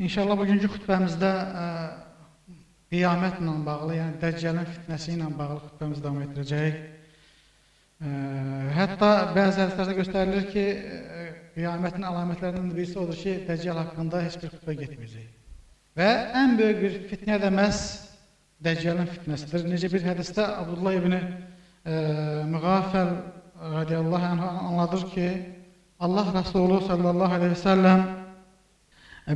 İnşallah bugünkü xutbəmizdə ə, qiyamətlə bağlı, yəni Dəccəlin fitnəsi ilə bağlı xutbəmizi davam etdirəcəyik. Ə, hətta bəzi hədislərdə göstərilir ki, ə, qiyamətin əlamətlərindən birisi odur ki, Dəccəl haqqında heç bir xutbə getməyəcək. Və ən böyük bir fitnə də məhz Dəccəlin fitnəsidir. Necə bir hədisdə Abdullah ibn Müğafəl radiyallahu anh anladır ki, Allah Resulü sallallahu aleyhi ve sellem e,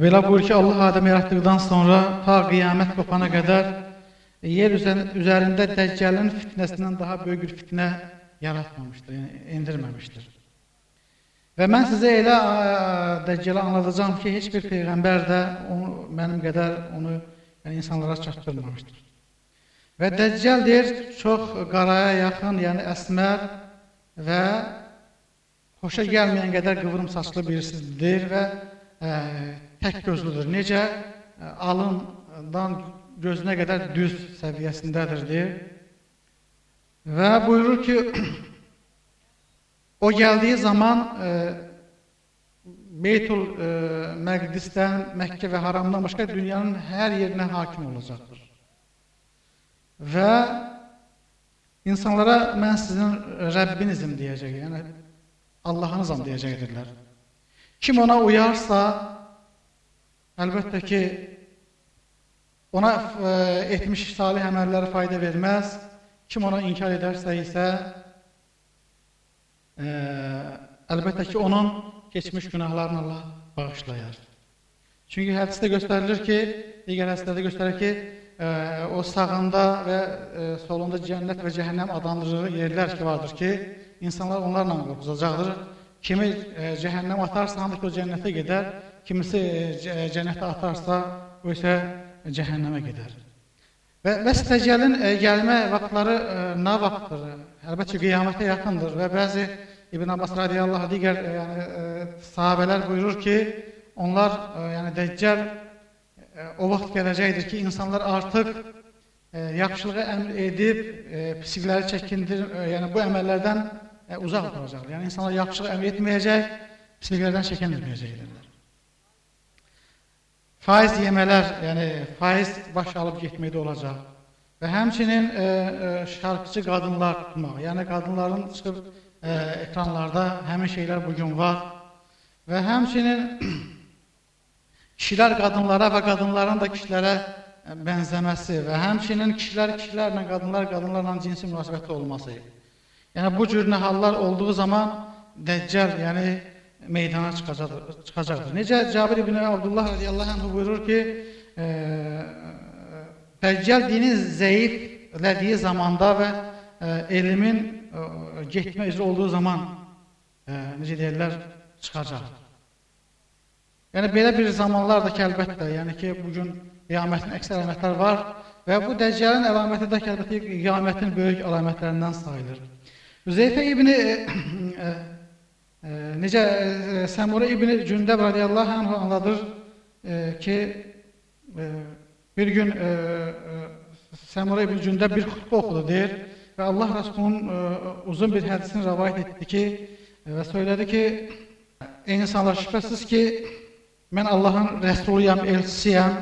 belə buyur ki, Allah Adəmi yaratdıqdan sonra ta qiyamət qopana qədər yer üzərində Dəccəlin fitnəsindən daha böyük bir fitnə yaratmamışdır, yəni endirməmişdir. Və mən sizə elə Dəccəli anladacağam ki, heç bir peyğəmbər də onu, mənim qədər onu yəni, insanlara çatdırmamışdır. Və Dəccəl deyir, çox qaraya yaxın, yəni əsmər və xoşa gəlməyən qədər qıvrım saçlı birisidir və tək gözlüdür. Necə? Ə, alından gözünə qədər düz səviyyəsindədir deyir. Və buyurur ki, o gəldiyi zaman ə, Beytul ə, Məqdisdən, Məkkə və Haramdan başqa dünyanın hər yerinə hakim olacaqdır. Və insanlara mən sizin Rəbbinizim deyəcək. Yəni Allahınızam deyəcəkdirlər. Kim ona uyarsa, əlbəttə ki, ona ə, etmiş salih əməlləri fayda verməz. Kim ona inkar edərsə isə, ə, əlbəttə ki, onun keçmiş günahlarını Allah bağışlayar. Çünki hədisdə göstərilir ki, digər hədislərdə göstərir ki, ə, o sağında və ə, solunda cənnət və cəhənnəm adlandırığı yerlər ki vardır ki, insanlar onlarla qorxuzacaqdır. Kimi e, cəhənnəm atarsa, hansı o cənnətə gedər, kimisi e, cənnətə atarsa, o isə cəhənnəmə gedər. Və vəstəcəlin e, gəlmə vaxtları e, nə vaxtdır? Əlbəttə qiyamətə yaxındır və bəzi İbn Abbas radiyallahu digər e, yəni e, sahabelər buyurur ki, onlar e, yəni Dəccəl e, o vaxt gələcəkdir ki, insanlar artıq e, yaxşılığı əmr edib, e, pislikləri çəkindir, e, yəni bu əməllərdən e, uzaq duracaqlar. Yəni insanlar yaxşılıq əmr etməyəcək, pisliklərdən çəkinməyəcəklər. Faiz yemələr, yəni faiz baş alıb getməkdə olacaq. Və həmçinin e, e, şarkıcı qadınlar tutmaq. Yəni qadınların çıxıb e, ekranlarda həmin şeylər bu gün var. Və həmçinin kişilər qadınlara və qadınların da kişilərə bənzəməsi və həmçinin kişilər kişilərlə, qadınlar qadınlarla cinsi münasibətli olması. Yəni bu cür hallar olduğu zaman Dəccal, yəni meydana çıxacaqdır. çıxacaqdır. Necə Cabir ibn Abdullah radiyallahu anh buyurur ki, e, Dəccal dini zəiflədiyi zamanda və e, elmin e, getmə üzrə olduğu zaman e, necə deyirlər, çıxacaq. Yəni belə bir zamanlar da ki, əlbəttə, yəni ki, bugün qiyamətin əksər əlamətlər var və bu Dəccalın əlaməti də ki, əlbəttə, qiyamətin böyük əlamətlərindən sayılır. Hüzeyfə ibn e, e, e, necə e, Səmura ibn Cündəb radiyallahu anh anladır e, ki e, bir gün e, e, Səmura ibn Cündəb bir xutbə oxudu deyir və Allah Rasulunun e, uzun bir hədisini rəvayət etdi ki e, və söylədi ki ey insanlar şübhəsiz ki mən Allahın rəsuluyam, elçisiyəm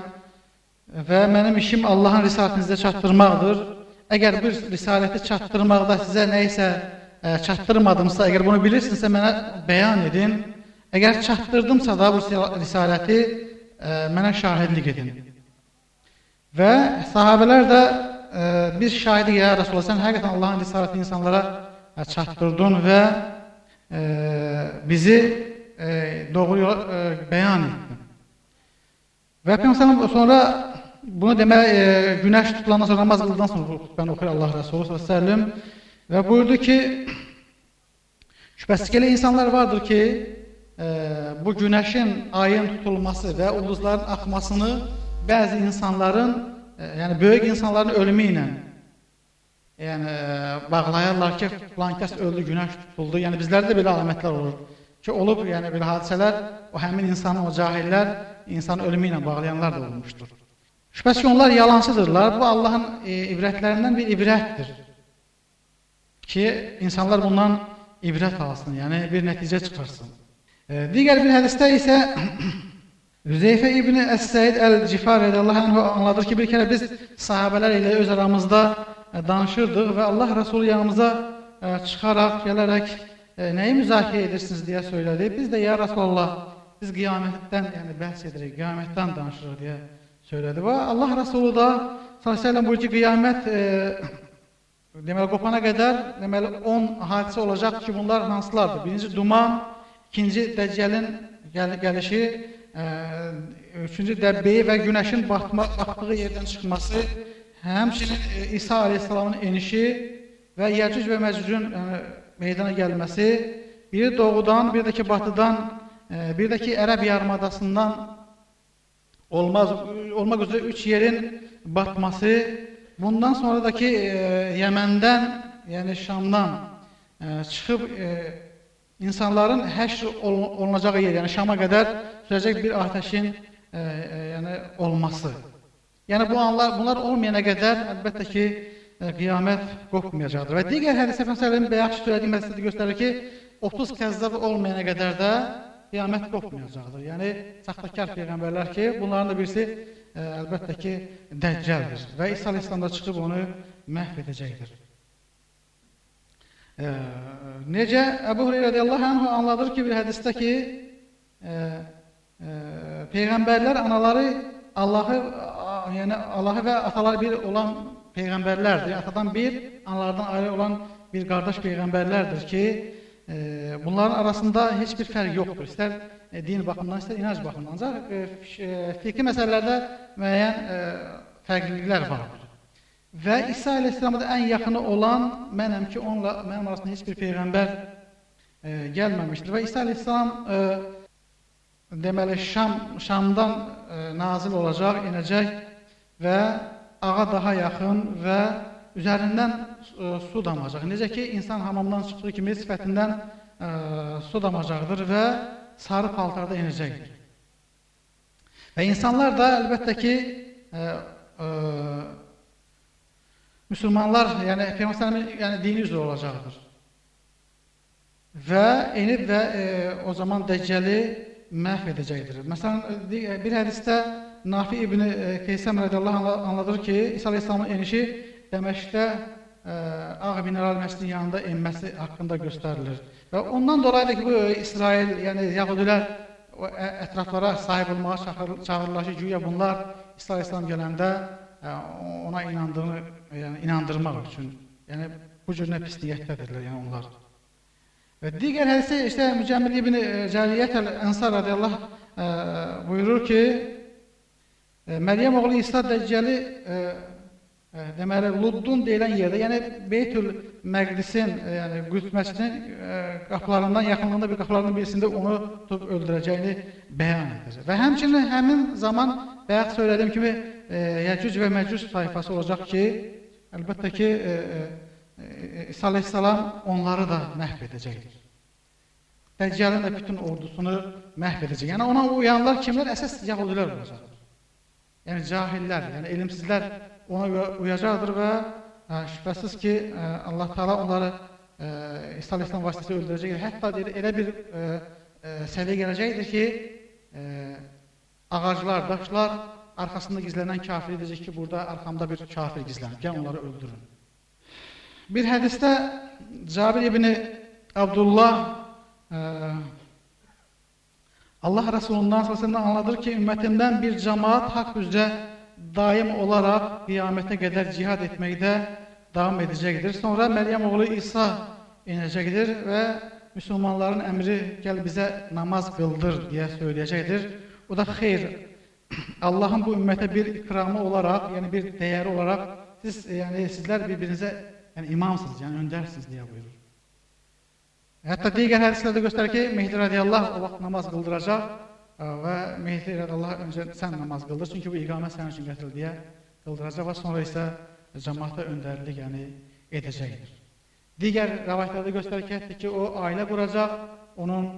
və mənim işim Allahın risalətinizə çatdırmaqdır Əgər bir risaləti çatdırmaqda sizə nə isə ə, çatdırmadımsa, əgər bunu bilirsinizsə mənə bəyan edin. Əgər çatdırdımsa da bu risaləti ə, mənə şahidlik edin. Və sahabələr də ə, bir şahidi ya Rasulullah sən həqiqətən Allahın risalətini insanlara çatdırdın və bizi doğru yola bəyan etdin. Və Peyğəmbər sonra Bunu demək, e, günəş tutulandan sonra, namaz qıldıqdan sonra xutbəni oxuyur Allah Rəsulü s.ə.v və buyurdu ki, şübhəsiz ki, elə insanlar vardır ki, e, bu günəşin, ayın tutulması və ulduzların axmasını bəzi insanların, e, yəni böyük insanların ölümü ilə yəni, e, bağlayarlar ki, filan kəs öldü, günəş tutuldu. Yəni bizlərdə belə əlamətlər olur ki, olub, yəni belə hadisələr o həmin insanın, o cahillər insanın ölümü ilə bağlayanlar da olmuşdur. Şübhəsiz ki, onlar yalancıdırlar. Bu Allahın e, ibrətlərindən bir ibrətdir. Ki, insanlar bundan ibrət alsın, yəni bir nəticə çıxarsın. E, digər bir hədisdə isə Hüzeyfə İbni Əs-Səid Əl-Cifar radiyallahu anhu anladır ki, bir kere biz sahabeler ile öz aramızda e, danışırdıq və Allah Resulü yanımıza e, çıxaraq, gələrək e, nəyi müzakirə edirsiniz deyə söylədi. Biz də ya Resulallah, biz qiyamətdən yəni bəhs edirik, qiyamətdən danışırıq deyə söylədi. Və Allah Resulü da sallallahu buyurdu ki, qiyamət e, deməli qopana qədər deməli 10 hadisə olacaq ki, bunlar hansılardır? Birinci duman, ikinci Dəccəlin gəl gəlişi, üçüncü dəbbeyi və günəşin batma, batdığı yerdən çıxması, həmçinin e, İsa aleyhissalamın enişi və Yəcüc və Məcücün yəni, meydana gəlməsi, biri doğudan, bir də ki batıdan, e, bir də ki Ərəb yarımadasından olmaz, olmaq üzrə üç yerin batması, bundan sonra da ki e, Yəməndən, yəni Şamdan e, çıxıb e, insanların həşr olunacağı yer, yəni Şama qədər sürəcək bir atəşin e, e, yəni olması. Yəni bu anlar, bunlar olmayana qədər əlbəttə ki, e, qiyamət qopmayacaqdır. Və digər hədis Efendimizin bayaq söylədiyim məsələdə göstərir ki, 30 kəzzab olmayana qədər də qiyamət qopmayacaqdır. Yəni saxtakar peyğəmbərlər ki, bunların da birisi e, əlbəttə ki, Dəccəldir və İsa əleyhissalam da çıxıb onu məhv edəcəkdir. E, necə Əbu Hüreyrə radiyallahu anh anladır ki, bir hədisdə ki, e, e, peyğəmbərlər anaları Allahı, yəni Allahı və ataları bir olan peyğəmbərlərdir. Atadan bir, analardan ayrı olan bir qardaş peyğəmbərlərdir ki, bunların arasında heç bir fərq yoxdur. İstər e, din baxımından, istər inanc baxımından. Ancaq e, fiqhi məsələlərdə müəyyən e, fərqliliklər vardır. Və İsa əleyhissalama da ən yaxını olan mənəm ki, onunla mənim arasında heç bir peyğəmbər e, gəlməmişdir. Və İsa əleyhissalam e, deməli Şam Şamdan e, nazil olacaq, inəcək və ağa daha yaxın və üzərindən e, su damacaq. Necə ki, insan hamamdan çıxdığı kimi sifətindən e, su damacaqdır və sarı paltarda inəcəkdir. Və insanlar da əlbəttə ki, e, e, Müslümanlar, yəni Peyğəmbərin yəni dini üzrə olacaqdır. Və enib və e, o zaman Dəccəli məhv edəcəkdir. Məsələn, bir hədisdə Nafi ibn Keysəm rədiyallahu anh anladır ki, İsa əleyhissalamın enişi Dəməşqdə e, Ağ Mineral məscidinin yanında enməsi haqqında göstərilir. Və ondan dolayı ki, bu İsrail, yəni Yahudilər o ətraflara sahib olmağa çağırırlar ki, güya bunlar İsa əleyhissalam gələndə ona inandığını, yəni inandırmaq üçün. Yəni bu cür nə pis niyyətdədirlər, yəni onlar. Və digər hədisi işte Mücəmmil ibn Cəriyyət el-Ənsar radiyallahu e, buyurur ki, e, Məryəm oğlu İsa Dəccəli e, e, deməli Luddun deyilən yerdə, yəni Beytül Məqdisin, e, yəni Qüds məscidinin e, qapılarından, yaxınlığında bir qapılarından birisində onu tutub öldürəcəyini bəyan edir. Və həmçinin həmin zaman bayaq söylədiyim kimi e, Yəcüc və Məcüc tayfası olacaq ki, əlbəttə ki, İsa əleyhissalam onları da məhv edəcəkdir. Dəccəlin də bütün ordusunu məhv edəcək. Yəni ona uyanlar kimlər? Əsas yahudilər olacaqdır. Yəni cahillər, yəni elmsizlər ona uyacaqdır və ə, e, şübhəsiz ki, ə, e, Allah Taala onları ə, e, İsa əleyhissalam vasitəsilə öldürəcəkdir. Hətta deyir, elə bir ə, ə, səviyyə gələcəkdir ki, ə, ağaclar, daşlar arxasında gizlənən kafir edəcək ki, burada arxamda bir kafir gizlənir, gəl onları öldürün. Bir hədisdə Cabir ibn Abdullah ə, Allah Resulundan sallallahu anladır ki, ümmətimdən bir cəmaat haqq üzrə daim olaraq qiyamətə qədər cihad etməkdə davam edəcəkdir. Sonra Məryəm oğlu İsa inəcəkdir və müsəlmanların əmri gəl bizə namaz qıldır deyə söyləyəcəkdir. O da xeyr, Allahın bu ümmətə bir ikramı olaraq, yəni bir dəyəri olaraq siz yəni sizlər bir-birinizə yəni imamsınız, yəni öndərsiniz deyə buyurur. Hətta digər hədislərdə göstərir ki, Mehdi radiyallahu o vaxt namaz qıldıracaq və Mehdi radiyallahu öncə sən namaz qıldır, çünki bu iqamət sənin üçün gətirildi deyə qıldıracaq və sonra isə cəmaata öndərlik yəni edəcəkdir. Digər rəvayətlərdə göstərir ki, hətta ki, o ailə quracaq, onun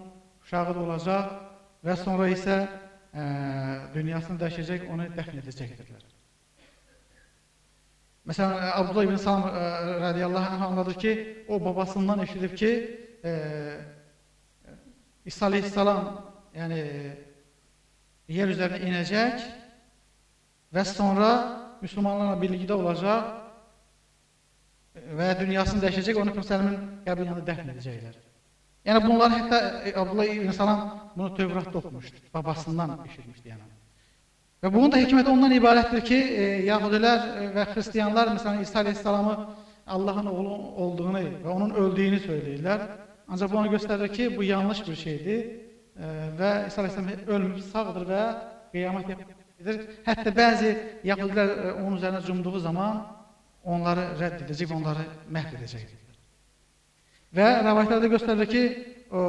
uşağı da olacaq və sonra isə ə, dünyasını dəyişəcək, onu dəfn edəcəkdirlər. Məsələn, Abdullah ibn Salam radiyallahu anh anladır ki, o babasından eşidib ki, e, İsa aleyhissalam yəni yer üzərinə inəcək və sonra müsəlmanlarla birlikdə olacaq və dünyasını dəyişəcək, onu Peyğəmbərin qəbrin yanında dəfn edəcəklər. Yəni bunlar hətta e, Abdullah ibn Salam bunu Tövratda oxumuşdu, babasından eşitmişdi yəni. Və bunun da hikməti ondan ibarətdir ki, e, Yahudilər və Xristiyanlar məsələn İsa əleyhissalamı Allahın oğlu olduğunu və onun öldüyünü söyləyirlər. Ancaq bu onu göstərir ki, bu yanlış bir şeydir və İsa əleyhissalam ölmüş sağdır və qiyamət edir. Hətta bəzi Yahudilər e, onun üzərinə cumduğu zaman onları rədd edəcək, onları məhv edəcəkdir. Və rəvayətlərdə göstərir ki, o,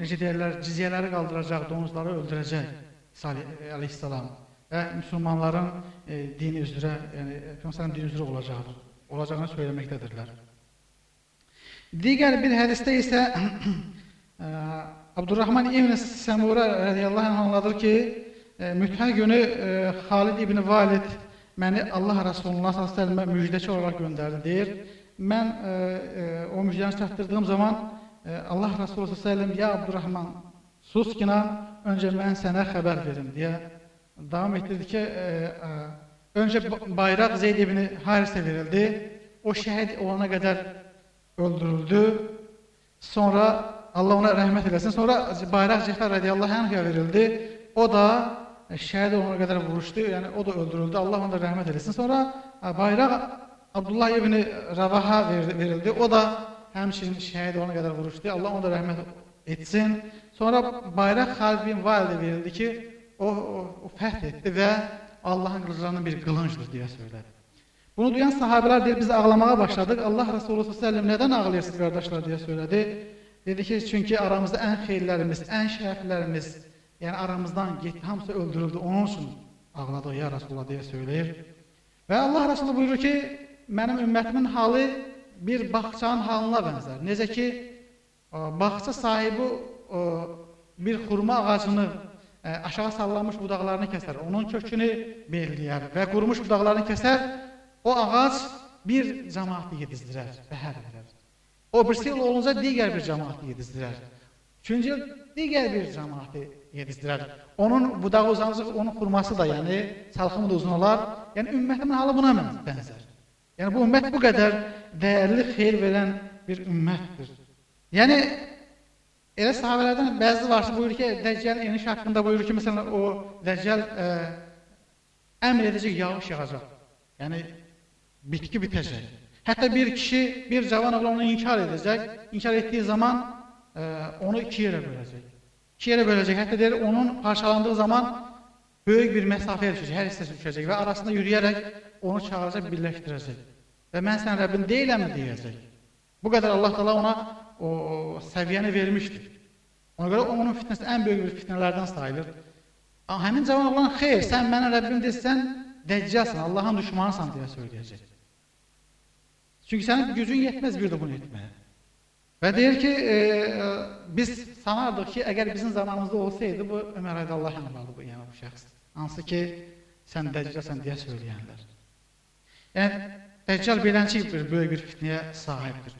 necə deyirlər, cizyələri qaldıracaq, donuzları öldürəcək İsa əleyhissalam və müsəlmanların e, dini üzrə, yəni Peyğəmbərin dini üzrə olacaqdır. Olacağını söyləməkdədirlər. Digər bir hədisdə isə e, Abdurrahman İbn Səmura radiyallahu anh anladır ki, e, müthə günü e, Xalid ibn Valid məni Allah Rasulullah əleyhi müjdəçi olaraq göndərdi deyir. Mən e, e, o müjdəni çatdırdığım zaman e, Allah Rasulullah əleyhi ya Abdurrahman sus ki, öncə mən sənə xəbər verim deyə davam ettirdi ki, e, e, önce bayrak Zeyd ibn Haris'e verildi. O şehit olana kadar öldürüldü. Sonra Allah ona rahmet eylesin. Sonra bayrak Cefer radıyallahu anh'a verildi. O da e, şehit olana kadar vuruştu. Yani o da öldürüldü. Allah ona rahmet eylesin. Sonra e, bayrak Abdullah ibn Ravaha verildi. O da həmçinin şehit olana kadar vuruştu. Allah ona rahmet etsin. Sonra bayrak Halid bin Valide verildi ki o, o, o fəth etdi və Allahın qılıclarının bir qılıncdır deyə söylədi. Bunu duyan sahabələr deyir, biz ağlamağa başladıq. Allah Resulü s.ə.v nədən ağlayırsınız qardaşlar deyə söylədi. Dedi ki, çünki aramızda ən xeyirlərimiz, ən şərəflərimiz, yəni aramızdan getdi, hamısı öldürüldü. Onun üçün ağladıq ya Resulullah deyə söyləyir. Və Allah Resulü buyurur ki, mənim ümmətimin halı bir bağçanın halına bənzər. Necə ki, bağça sahibi bir xurma ağacını ə, aşağı sallanmış budaqlarını kəsər, onun kökünü belləyər və qurumuş budaqlarını kəsər, o ağac bir cəmaatı yedizdirər, bəhər verər. O birisi il olunca digər bir cəmaatı yedizdirər. Üçüncü il digər bir cəmaatı yedizdirər. Onun budağı uzancıq, onun xurması da, yəni salxımı da uzun olar. Yəni ümmətimin halı buna bənzər. Yəni bu ümmət bu qədər dəyərli xeyir verən bir ümmətdir. Yəni Elə sahabələrdən bəzi var ki, buyurur ki, Dəccal eniş haqqında buyurur ki, məsələn, o Dəccal ə, e, əmr edəcək yağış yağacaq. Yəni, bitki bitəcək. Hətta bir kişi, bir cavan oğlan onu inkar edəcək. İnkar etdiyi zaman e, onu iki yerə böləcək. İki yerə böləcək. Hətta deyir, onun parçalandığı zaman böyük bir məsafəyə düşəcək, hər hissəsi düşəcək və arasında yürüyərək onu çağıracaq, birləşdirəcək. Və mən sən Rəbbin deyiləmmi deyəcək. Bu qədər Allah təala ona o, o səviyyəni vermişdir. Ona görə onun fitnəsi ən böyük bir fitnələrdən sayılır. Həmin cavan oğlan, xeyr, sən mənə Rəbbim desən, dəccəlsən, Allahın düşmanısan deyə söyləyəcək. Çünki sənin gücün yetməz bir də bunu etməyə. Və deyir ki, e, e, biz sanardıq ki, əgər bizim zamanımızda olsaydı, bu Ömər Aydallah yanımalı bu, yəni bu şəxs. Hansı ki, sən dəccəlsən deyə söyləyənlər. Yəni, Dəccal beləncə bir böyük bir fitnəyə sahibdir.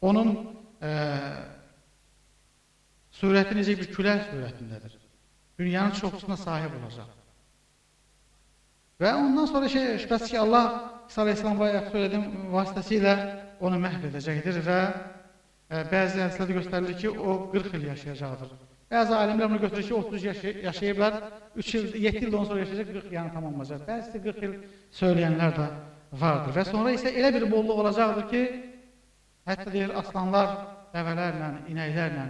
Onun e, surəti necə bir külək surətindədir. Dünyanın çoxusuna sahib olacaq. Və ondan sonra şey, şübhəsiz ki, Allah İsa Aleyhisselam bayaq söylədiyim vasitəsilə onu məhv edəcəkdir və e, bəzi hədislərdə göstərilir ki, o 40 il yaşayacaqdır. Bəzi alimlər bunu götürür ki, 30 yaş yaşayıblar, 3 il, 7 ildən sonra yaşayacaq, 40 yəni tamamlayacaq. Bəzisi 40 il söyləyənlər də vardır. Və sonra isə elə bir bolluq olacaqdır ki, Hətta deyir, aslanlar dəvələrlə, inəklərlə,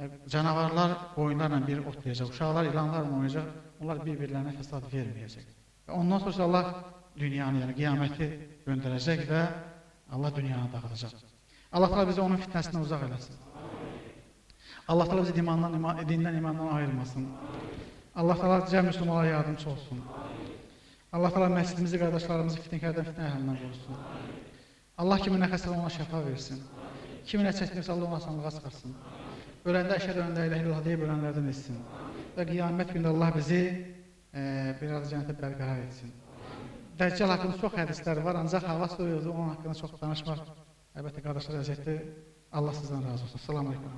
e, canavarlar qoyunlarla bir otlayacaq, uşaqlar ilanlarla oynayacaq, onlar bir-birlərinə fəsad verməyəcək. Ondan sonra Allah dünyanı, yəni qiyaməti göndərəcək və Allah dünyanı dağıdacaq. Allah təala bizi onun fitnəsindən uzaq eləsin. Allah təala bizi imandan, iman, dindən, imandan ayırmasın. Allah təala cəm müsəlmanlara yardımcı olsun. Allah təala məscidimizi, qardaşlarımızı fitnəkərdən, fitnə əhlindən qorusun. Allah kiminə xəstədir ona şəfa versin. Kiminə çətinirsə Allah ona asanlığa çıxarsın. Öləndə əşhədə la ilahe illallah deyib ölənlərdən etsin. Və qiyamət günü Allah bizi biraz cənnətə bərqərar etsin. Dəccal haqqında çox hədislər var, ancaq hava soyuqdur, onun haqqında çox danışmaq əlbəttə qardaşlar əziyyətdir. Allah sizdən razı olsun. Salam aleyküm.